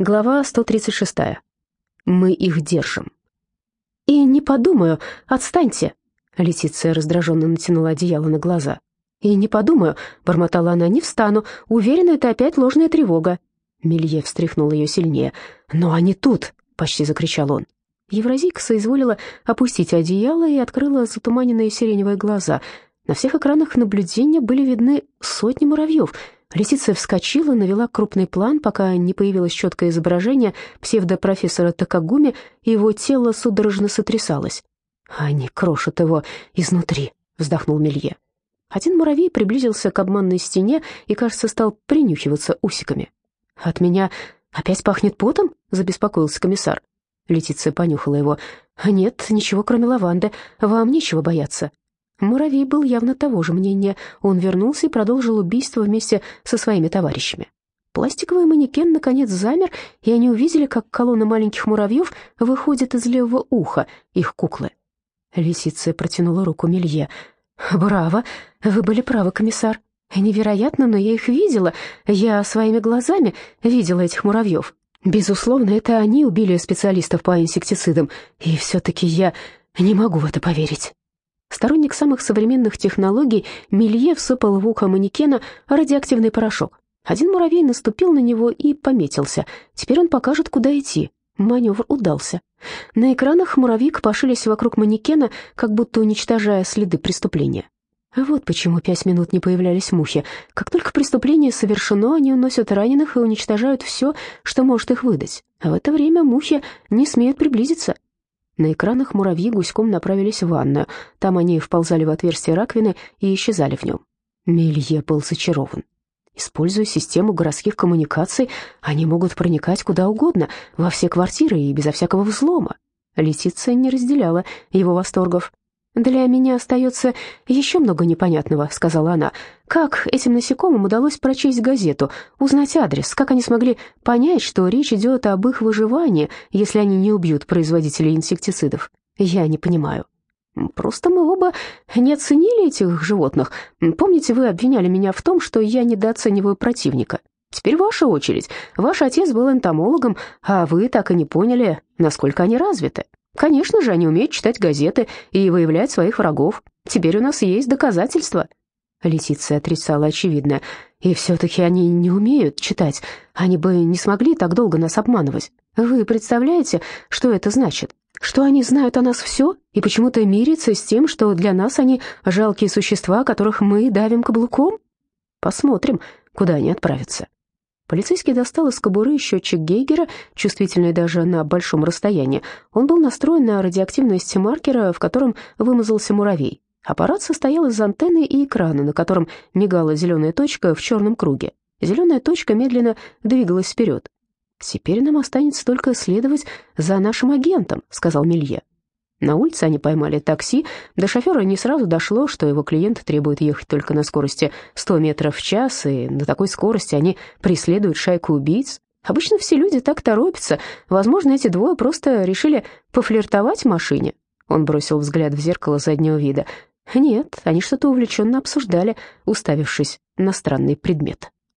Глава 136. Мы их держим. «И не подумаю, отстаньте!» Летиция раздраженно натянула одеяло на глаза. «И не подумаю», — бормотала она, — «не встану. Уверена, это опять ложная тревога». Мелье встряхнул ее сильнее. «Но они тут!» — почти закричал он. Евразийка соизволила опустить одеяло и открыла затуманенные сиреневые глаза. На всех экранах наблюдения были видны сотни муравьев — Лисица вскочила, навела крупный план, пока не появилось четкое изображение псевдопрофессора Такагуми, и его тело судорожно сотрясалось. «Они крошат его изнутри», — вздохнул Мелье. Один муравей приблизился к обманной стене и, кажется, стал принюхиваться усиками. «От меня опять пахнет потом?» — забеспокоился комиссар. Летиция понюхала его. «Нет, ничего, кроме лаванды. Вам нечего бояться». Муравей был явно того же мнения. Он вернулся и продолжил убийство вместе со своими товарищами. Пластиковый манекен наконец замер, и они увидели, как колонна маленьких муравьев выходит из левого уха их куклы. Лисица протянула руку Мелье. «Браво! Вы были правы, комиссар. Невероятно, но я их видела. Я своими глазами видела этих муравьев. Безусловно, это они убили специалистов по инсектицидам, и все-таки я не могу в это поверить». Сторонник самых современных технологий, Мелье всыпал в ухо манекена радиоактивный порошок. Один муравей наступил на него и пометился. Теперь он покажет, куда идти. Маневр удался. На экранах муравьи копошились вокруг манекена, как будто уничтожая следы преступления. Вот почему пять минут не появлялись мухи. Как только преступление совершено, они уносят раненых и уничтожают все, что может их выдать. А в это время мухи не смеют приблизиться. На экранах муравьи гуськом направились в ванную. Там они вползали в отверстие раковины и исчезали в нем. Мелье был зачарован. Используя систему городских коммуникаций, они могут проникать куда угодно, во все квартиры и безо всякого взлома. Летиция не разделяла его восторгов. «Для меня остается еще много непонятного», — сказала она. «Как этим насекомым удалось прочесть газету, узнать адрес, как они смогли понять, что речь идет об их выживании, если они не убьют производителей инсектицидов? Я не понимаю». «Просто мы оба не оценили этих животных. Помните, вы обвиняли меня в том, что я недооцениваю противника? Теперь ваша очередь. Ваш отец был энтомологом, а вы так и не поняли, насколько они развиты». Конечно же, они умеют читать газеты и выявлять своих врагов. Теперь у нас есть доказательства». Летиция отрицала очевидное. «И все-таки они не умеют читать. Они бы не смогли так долго нас обманывать. Вы представляете, что это значит? Что они знают о нас все и почему-то мирятся с тем, что для нас они жалкие существа, которых мы давим каблуком? Посмотрим, куда они отправятся». Полицейский достал из кобуры счетчик Гейгера, чувствительный даже на большом расстоянии. Он был настроен на радиоактивность маркера, в котором вымазался муравей. Аппарат состоял из антенны и экрана, на котором мигала зеленая точка в черном круге. Зеленая точка медленно двигалась вперед. «Теперь нам останется только следовать за нашим агентом», — сказал Мелье. На улице они поймали такси. До шофера не сразу дошло, что его клиент требует ехать только на скорости 100 метров в час, и на такой скорости они преследуют шайку убийц. Обычно все люди так торопятся. Возможно, эти двое просто решили пофлиртовать в машине. Он бросил взгляд в зеркало заднего вида. Нет, они что-то увлеченно обсуждали, уставившись на странный предмет.